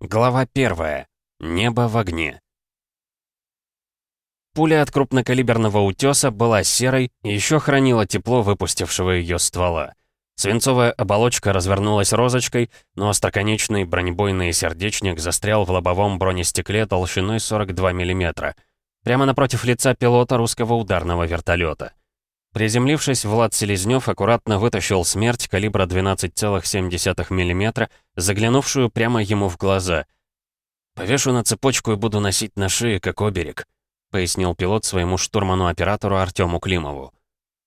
Глава первая. Небо в огне. Пуля от крупнокалиберного утеса была серой и еще хранила тепло выпустившего ее ствола. Свинцовая оболочка развернулась розочкой, но остроконечный бронебойный сердечник застрял в лобовом бронестекле толщиной 42 мм, прямо напротив лица пилота русского ударного вертолета. Приземлившись, Влад Селезнёв аккуратно вытащил смерть калибра 12,7 мм, заглянувшую прямо ему в глаза. «Повешу на цепочку и буду носить на шее, как оберег», пояснил пилот своему штурману-оператору Артему Климову.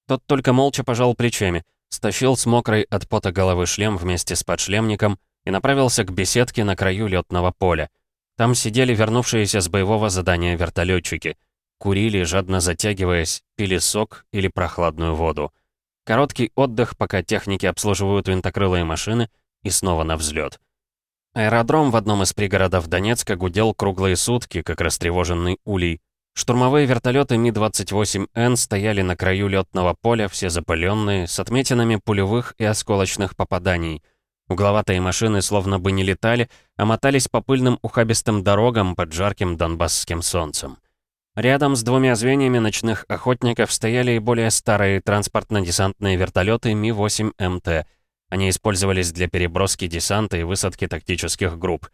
Тот только молча пожал плечами, стащил с мокрой от пота головы шлем вместе с подшлемником и направился к беседке на краю летного поля. Там сидели вернувшиеся с боевого задания вертолетчики — Курили, жадно затягиваясь, пили сок или прохладную воду. Короткий отдых, пока техники обслуживают винтокрылые машины, и снова на взлет. Аэродром в одном из пригородов Донецка гудел круглые сутки, как растревоженный улей. Штурмовые вертолеты Ми-28Н стояли на краю летного поля, все запыленные, с отметинами пулевых и осколочных попаданий. Угловатые машины словно бы не летали, а мотались по пыльным ухабистым дорогам под жарким донбасским солнцем. Рядом с двумя звеньями ночных охотников стояли и более старые транспортно-десантные вертолеты Ми-8МТ. Они использовались для переброски десанта и высадки тактических групп.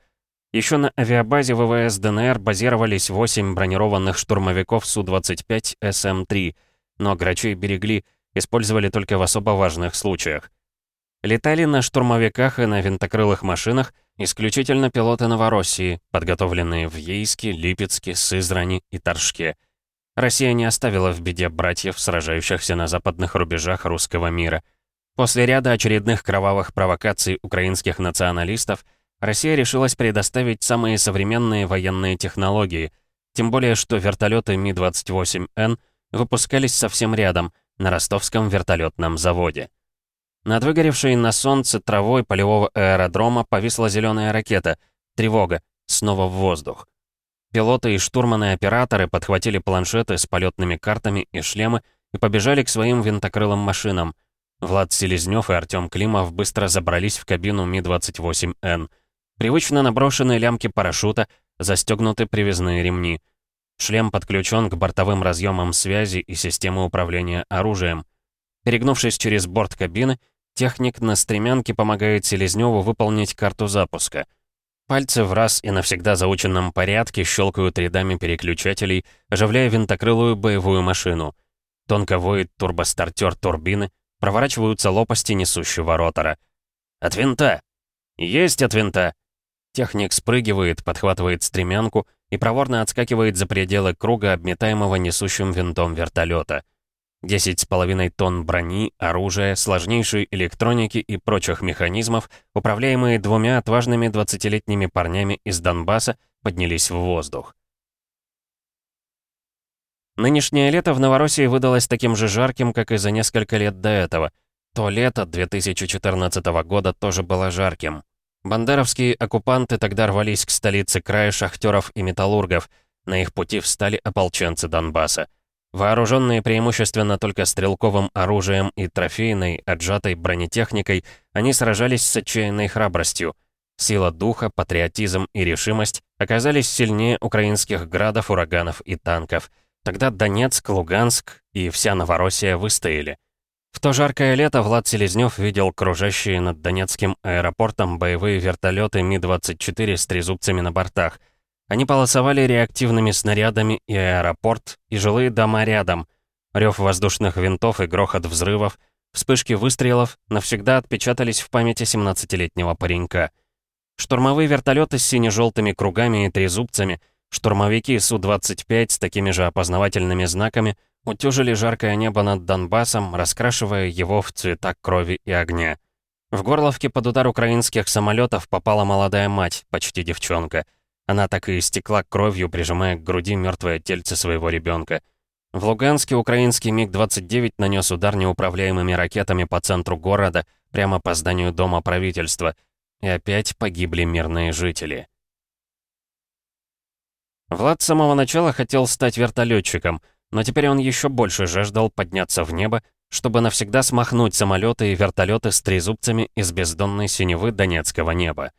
Еще на авиабазе ВВС ДНР базировались 8 бронированных штурмовиков Су-25 СМ-3, но грачей берегли, использовали только в особо важных случаях. Летали на штурмовиках и на винтокрылых машинах исключительно пилоты Новороссии, подготовленные в Ейске, Липецке, Сызрани и Торжке. Россия не оставила в беде братьев, сражающихся на западных рубежах русского мира. После ряда очередных кровавых провокаций украинских националистов Россия решилась предоставить самые современные военные технологии, тем более что вертолеты Ми-28Н выпускались совсем рядом, на ростовском вертолетном заводе. Над выгоревшей на солнце травой полевого аэродрома повисла зеленая ракета. Тревога. Снова в воздух. Пилоты и штурманы-операторы подхватили планшеты с полетными картами и шлемы и побежали к своим винтокрылым машинам. Влад Селезнёв и Артём Климов быстро забрались в кабину Ми-28Н. Привычно наброшены лямки парашюта, застегнуты привязные ремни. Шлем подключен к бортовым разъемам связи и системы управления оружием. Перегнувшись через борт кабины, Техник на стремянке помогает Селезнёву выполнить карту запуска. Пальцы в раз и навсегда заученном порядке щелкают рядами переключателей, оживляя винтокрылую боевую машину. Тонко воет турбостартер турбины, проворачиваются лопасти несущего ротора. «От винта!» «Есть от винта!» Техник спрыгивает, подхватывает стремянку и проворно отскакивает за пределы круга, обметаемого несущим винтом вертолета. 10,5 тонн брони, оружия, сложнейшей электроники и прочих механизмов, управляемые двумя отважными 20-летними парнями из Донбасса, поднялись в воздух. Нынешнее лето в Новороссии выдалось таким же жарким, как и за несколько лет до этого. То лето 2014 года тоже было жарким. Бандеровские оккупанты тогда рвались к столице края шахтеров и металлургов. На их пути встали ополченцы Донбасса. Вооруженные преимущественно только стрелковым оружием и трофейной, отжатой бронетехникой, они сражались с отчаянной храбростью. Сила духа, патриотизм и решимость оказались сильнее украинских градов, ураганов и танков. Тогда Донецк, Луганск и вся Новороссия выстояли. В то жаркое лето Влад Селезнёв видел кружащие над Донецким аэропортом боевые вертолеты Ми-24 с трезубцами на бортах — они полосовали реактивными снарядами и аэропорт, и жилые дома рядом. Рев воздушных винтов и грохот взрывов, вспышки выстрелов навсегда отпечатались в памяти 17-летнего паренька. Штурмовые вертолеты с сине-желтыми кругами и трезубцами, штурмовики Су-25 с такими же опознавательными знаками утюжили жаркое небо над Донбассом, раскрашивая его в цвета крови и огня. В Горловке под удар украинских самолетов попала молодая мать, почти девчонка — она так и истекла кровью, прижимая к груди мертвое тельце своего ребенка. В Луганске украинский МиГ-29 нанес удар неуправляемыми ракетами по центру города, прямо по зданию Дома правительства. И опять погибли мирные жители. Влад с самого начала хотел стать вертолетчиком, но теперь он еще больше жаждал подняться в небо, чтобы навсегда смахнуть самолеты и вертолеты с трезубцами из бездонной синевы донецкого неба.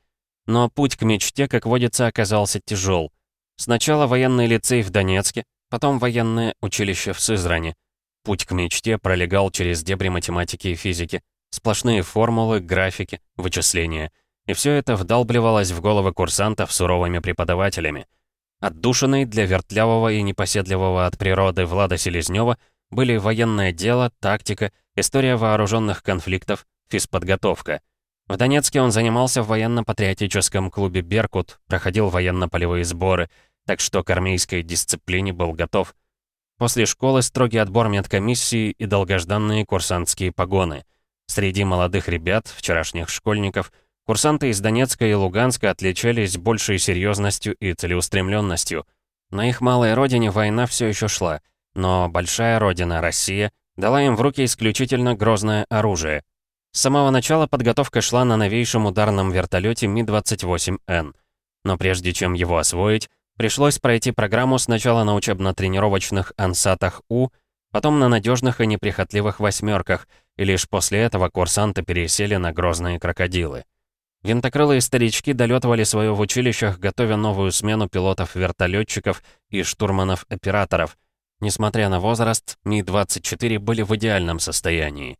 Но путь к мечте, как водится, оказался тяжел. Сначала военный лицей в Донецке, потом военное училище в Сызрани. Путь к мечте пролегал через дебри математики и физики. Сплошные формулы, графики, вычисления. И все это вдалбливалось в головы курсантов суровыми преподавателями. Отдушиной для вертлявого и непоседливого от природы Влада Селезнева были военное дело, тактика, история вооруженных конфликтов, физподготовка. В Донецке он занимался в военно-патриотическом клубе «Беркут», проходил военно-полевые сборы, так что к армейской дисциплине был готов. После школы строгий отбор медкомиссии и долгожданные курсантские погоны. Среди молодых ребят, вчерашних школьников, курсанты из Донецка и Луганска отличались большей серьезностью и целеустремленностью. На их малой родине война все еще шла, но большая родина, Россия, дала им в руки исключительно грозное оружие — с самого начала подготовка шла на новейшем ударном вертолете Ми-28Н. Но прежде чем его освоить, пришлось пройти программу сначала на учебно-тренировочных ансатах У, потом на надежных и неприхотливых «восьмерках», и лишь после этого курсанты пересели на грозные крокодилы. Винтокрылые старички долетывали свое в училищах, готовя новую смену пилотов-вертолетчиков и штурманов-операторов. Несмотря на возраст, Ми-24 были в идеальном состоянии.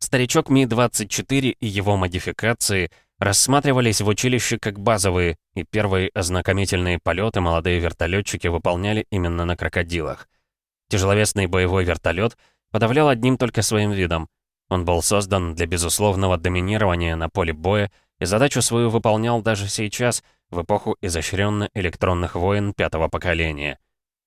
Старичок Ми-24 и его модификации рассматривались в училище как базовые, и первые ознакомительные полеты молодые вертолетчики выполняли именно на крокодилах. Тяжеловесный боевой вертолет подавлял одним только своим видом. Он был создан для безусловного доминирования на поле боя и задачу свою выполнял даже сейчас, в эпоху изощренно электронных войн пятого поколения.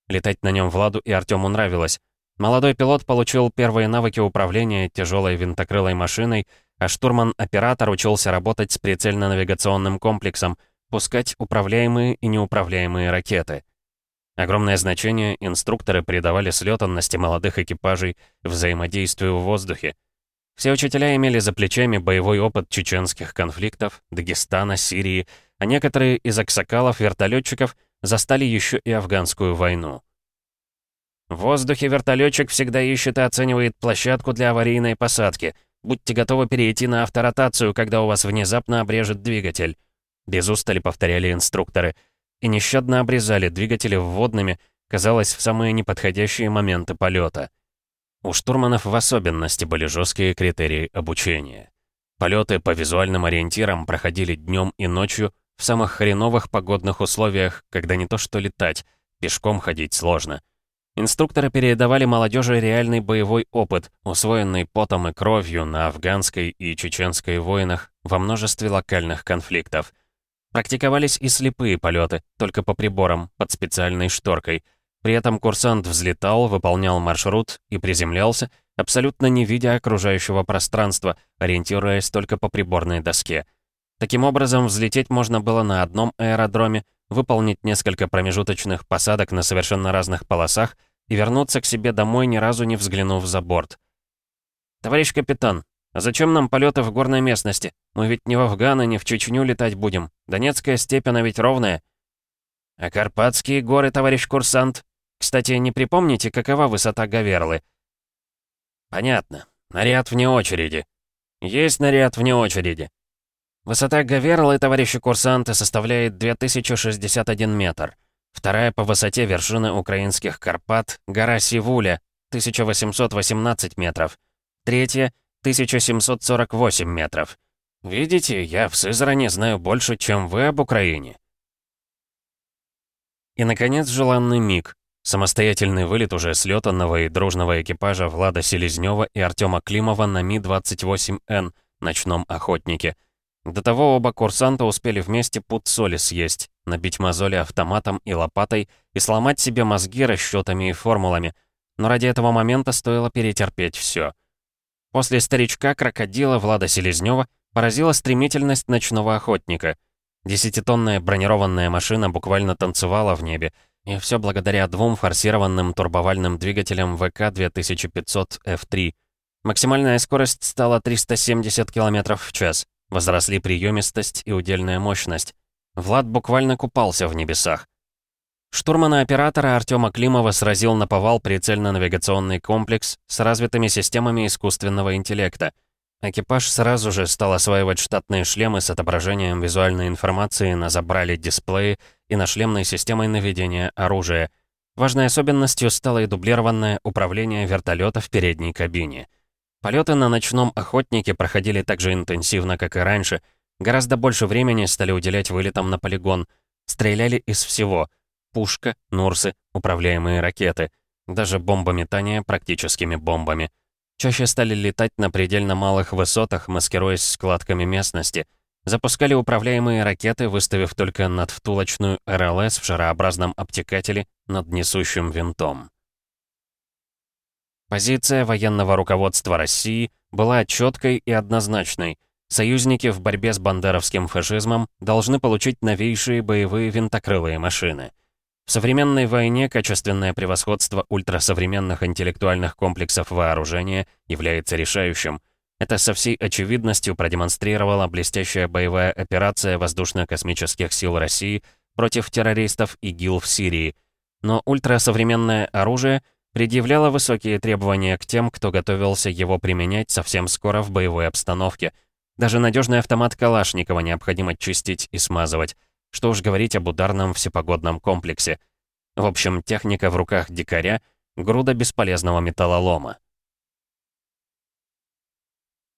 Летать на нем Владу и Артему нравилось, Молодой пилот получил первые навыки управления тяжелой винтокрылой машиной, а штурман-оператор учился работать с прицельно-навигационным комплексом, пускать управляемые и неуправляемые ракеты. Огромное значение инструкторы придавали слетанности молодых экипажей, взаимодействию в воздухе. Все учителя имели за плечами боевой опыт чеченских конфликтов, Дагестана, Сирии, а некоторые из аксакалов-вертолетчиков застали еще и афганскую войну. В воздухе вертолетчик всегда ищет и оценивает площадку для аварийной посадки. Будьте готовы перейти на авторотацию, когда у вас внезапно обрежет двигатель. Без устали повторяли инструкторы. И нещадно обрезали двигатели вводными, казалось, в самые неподходящие моменты полета. У штурманов в особенности были жесткие критерии обучения. Полеты по визуальным ориентирам проходили днем и ночью в самых хреновых погодных условиях, когда не то что летать, пешком ходить сложно — Инструкторы передавали молодежи реальный боевой опыт, усвоенный потом и кровью на афганской и чеченской войнах во множестве локальных конфликтов. Практиковались и слепые полеты, только по приборам, под специальной шторкой. При этом курсант взлетал, выполнял маршрут и приземлялся, абсолютно не видя окружающего пространства, ориентируясь только по приборной доске. Таким образом, взлететь можно было на одном аэродроме, выполнить несколько промежуточных посадок на совершенно разных полосах и вернуться к себе домой, ни разу не взглянув за борт. «Товарищ капитан, а зачем нам полеты в горной местности? Мы ведь не в Афган и не в Чечню летать будем. Донецкая степь, она ведь ровная». «А Карпатские горы, товарищ курсант? Кстати, не припомните, какова высота Гаверлы?» «Понятно. Наряд вне очереди». «Есть наряд вне очереди. Высота Гаверлы, товарищи курсанты, составляет 2061 метр. Вторая по высоте вершины украинских Карпат — гора Сивуля, 1818 метров. Третья — 1748 метров. Видите, я в Сызране знаю больше, чем вы об Украине. И, наконец, желанный миг. Самостоятельный вылет уже слетанного и дружного экипажа Влада Селезнева и Артема Климова на Ми-28Н, ночном охотнике — до того оба курсанта успели вместе пуд соли съесть, набить мозоли автоматом и лопатой и сломать себе мозги расчетами и формулами. Но ради этого момента стоило перетерпеть все. После старичка-крокодила Влада Селезнева поразила стремительность ночного охотника. Десятитонная бронированная машина буквально танцевала в небе, и все благодаря двум форсированным турбовальным двигателям ВК-2500F3. Максимальная скорость стала 370 км в час. Возросли приемистость и удельная мощность. Влад буквально купался в небесах. Штурмана-оператора Артема Климова сразил на повал прицельно-навигационный комплекс с развитыми системами искусственного интеллекта. Экипаж сразу же стал осваивать штатные шлемы с отображением визуальной информации на забрали дисплеи и на шлемной системой наведения оружия. Важной особенностью стало и дублированное управление вертолета в передней кабине. Полеты на ночном охотнике проходили так же интенсивно, как и раньше. Гораздо больше времени стали уделять вылетам на полигон. Стреляли из всего. Пушка, Нурсы, управляемые ракеты. Даже бомбометание практическими бомбами. Чаще стали летать на предельно малых высотах, маскируясь складками местности. Запускали управляемые ракеты, выставив только надвтулочную РЛС в шарообразном обтекателе над несущим винтом. Позиция военного руководства России была четкой и однозначной. Союзники в борьбе с бандеровским фашизмом должны получить новейшие боевые винтокрылые машины — в современной войне качественное превосходство ультрасовременных интеллектуальных комплексов вооружения является решающим. Это со всей очевидностью продемонстрировала блестящая боевая операция воздушно-космических сил России против террористов ИГИЛ в Сирии. Но ультрасовременное оружие предъявляло высокие требования к тем, кто готовился его применять совсем скоро в боевой обстановке. Даже надежный автомат Калашникова необходимо чистить и смазывать. Что уж говорить об ударном всепогодном комплексе. В общем, техника в руках дикаря — груда бесполезного металлолома.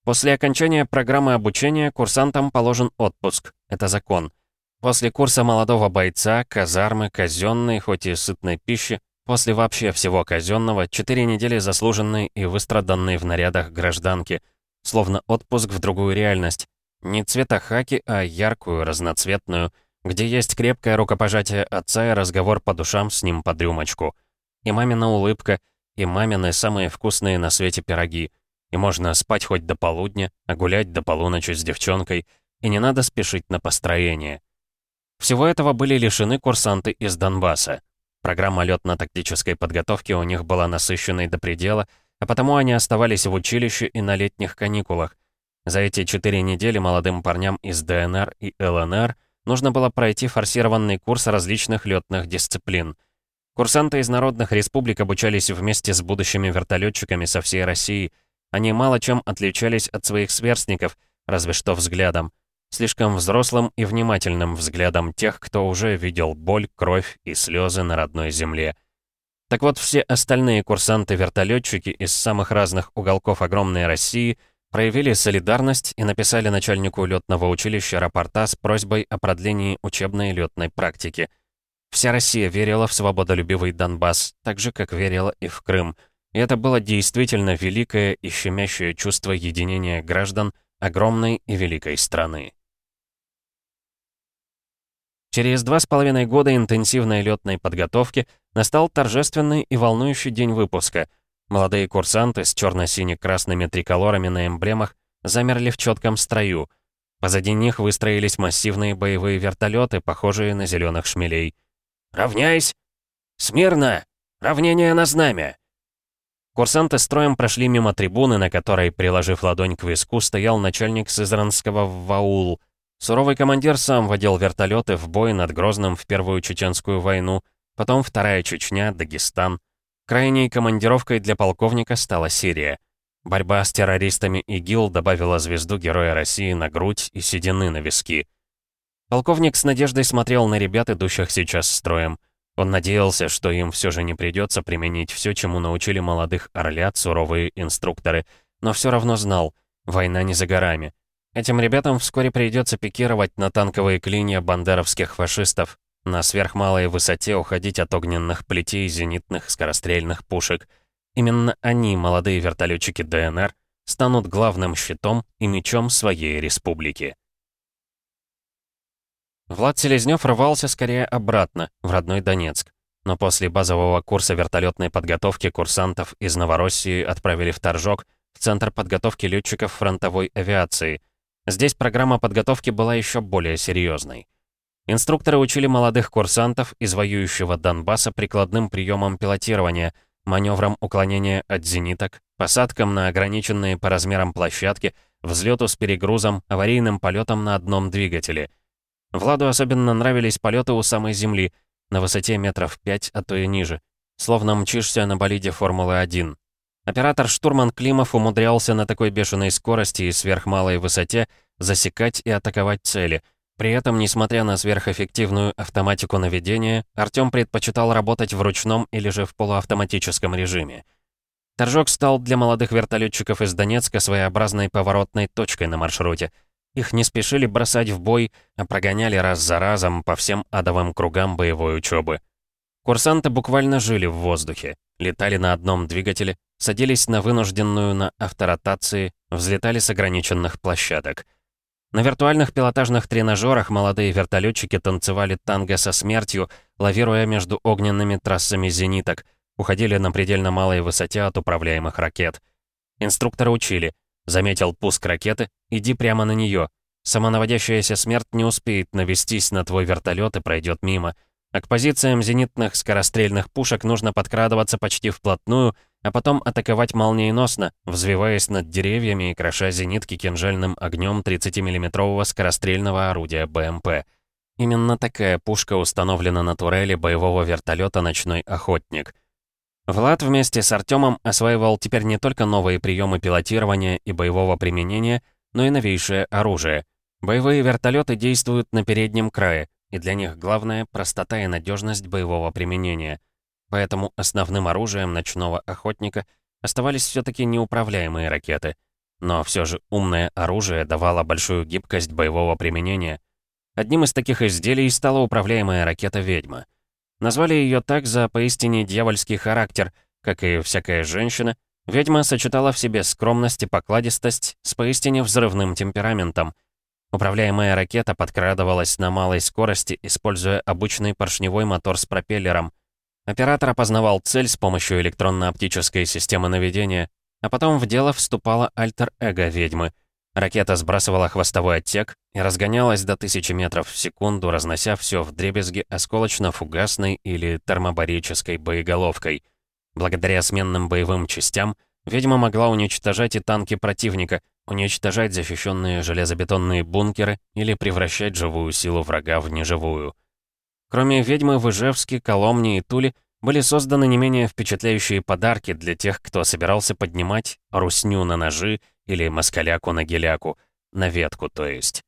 После окончания программы обучения курсантам положен отпуск. Это закон. После курса молодого бойца, казармы, казенной, хоть и сытной пищи, после вообще всего казенного, 4 недели заслуженной и выстраданной в нарядах гражданки, словно отпуск в другую реальность. Не цвета хаки, а яркую, разноцветную — где есть крепкое рукопожатие отца и разговор по душам с ним под рюмочку. И мамина улыбка, и мамины самые вкусные на свете пироги. И можно спать хоть до полудня, а гулять до полуночи с девчонкой, и не надо спешить на построение. Всего этого были лишены курсанты из Донбасса. Программа лётно-тактической подготовки у них была насыщенной до предела, а потому они оставались в училище и на летних каникулах. За эти четыре недели молодым парням из ДНР и ЛНР – нужно было пройти форсированный курс различных летных дисциплин. Курсанты из народных республик обучались вместе с будущими вертолетчиками со всей России. Они мало чем отличались от своих сверстников, разве что взглядом. Слишком взрослым и внимательным взглядом тех, кто уже видел боль, кровь и слезы на родной земле. Так вот, все остальные курсанты-вертолетчики из самых разных уголков огромной России — проявили солидарность и написали начальнику летного училища рапорта с просьбой о продлении учебной летной практики. Вся Россия верила в свободолюбивый Донбасс, так же, как верила и в Крым. И это было действительно великое и щемящее чувство единения граждан огромной и великой страны. Через два с половиной года интенсивной летной подготовки настал торжественный и волнующий день выпуска — Молодые курсанты с черно-сине-красными триколорами на эмблемах замерли в четком строю. Позади них выстроились массивные боевые вертолеты, похожие на зеленых шмелей. «Равняйсь! Смирно! Равнение на знамя!» Курсанты строем прошли мимо трибуны, на которой, приложив ладонь к виску, стоял начальник Сызранского ВАУЛ. Суровый командир сам водил вертолеты в бой над Грозным в Первую Чеченскую войну, потом Вторая Чечня, Дагестан. Крайней командировкой для полковника стала Сирия. Борьба с террористами ИГИЛ добавила звезду Героя России на грудь и седины на виски. Полковник с надеждой смотрел на ребят, идущих сейчас строем. Он надеялся, что им все же не придется применить все, чему научили молодых орлят суровые инструкторы, но все равно знал, война не за горами. Этим ребятам вскоре придется пикировать на танковые клинья бандеровских фашистов, на сверхмалой высоте уходить от огненных плетей зенитных скорострельных пушек. Именно они, молодые вертолетчики ДНР, станут главным щитом и мечом своей республики. Влад Селезнёв рвался скорее обратно, в родной Донецк. Но после базового курса вертолетной подготовки курсантов из Новороссии отправили в Торжок, в Центр подготовки летчиков фронтовой авиации. Здесь программа подготовки была еще более серьезной. Инструкторы учили молодых курсантов из воюющего Донбасса прикладным приемам пилотирования, маневрам уклонения от зениток, посадкам на ограниченные по размерам площадки, взлету с перегрузом, аварийным полетом на одном двигателе. Владу особенно нравились полеты у самой земли, на высоте метров 5, а то и ниже. Словно мчишься на болиде Формулы-1. Оператор-штурман Климов умудрялся на такой бешеной скорости и сверхмалой высоте засекать и атаковать цели. При этом, несмотря на сверхэффективную автоматику наведения, Артём предпочитал работать в ручном или же в полуавтоматическом режиме. Торжок стал для молодых вертолетчиков из Донецка своеобразной поворотной точкой на маршруте. Их не спешили бросать в бой, а прогоняли раз за разом по всем адовым кругам боевой учебы. Курсанты буквально жили в воздухе, летали на одном двигателе, садились на вынужденную на авторотации, взлетали с ограниченных площадок. На виртуальных пилотажных тренажерах молодые вертолетчики танцевали танго со смертью, лавируя между огненными трассами зениток — уходили на предельно малой высоте от управляемых ракет. Инструкторы учили. Заметил пуск ракеты, иди прямо на нее. Самонаводящаяся смерть не успеет навестись на твой вертолет и пройдет мимо. А к позициям зенитных скорострельных пушек нужно подкрадываться почти вплотную, а потом атаковать молниеносно, взвиваясь над деревьями и кроша зенитки кинжальным огнем 30-миллиметрового скорострельного орудия БМП. Именно такая пушка установлена на турели боевого вертолета «Ночной охотник». Влад вместе с Артемом осваивал теперь не только новые приемы пилотирования и боевого применения, но и новейшее оружие. Боевые вертолеты действуют на переднем крае, и для них главное — простота и надежность боевого применения. Поэтому основным оружием ночного охотника оставались все-таки неуправляемые ракеты. Но все же умное оружие давало большую гибкость боевого применения. Одним из таких изделий стала управляемая ракета «Ведьма». Назвали ее так за поистине дьявольский характер, как и всякая женщина. Ведьма сочетала в себе скромность и покладистость с поистине взрывным темпераментом. Управляемая ракета подкрадывалась на малой скорости, используя обычный поршневой мотор с пропеллером. Оператор опознавал цель с помощью электронно-оптической системы наведения, а потом в дело вступала альтер-эго ведьмы — Ракета сбрасывала хвостовой отсек и разгонялась до 1000 метров в секунду, разнося все в дребезги осколочно-фугасной или термобарической боеголовкой. Благодаря сменным боевым частям ведьма могла уничтожать и танки противника, уничтожать защищенные железобетонные бункеры или превращать живую силу врага в неживую. Кроме ведьмы в Ижевске, Коломне и Туле были созданы не менее впечатляющие подарки для тех, кто собирался поднимать русню на ножи или москаляку на геляку, на ветку, то есть.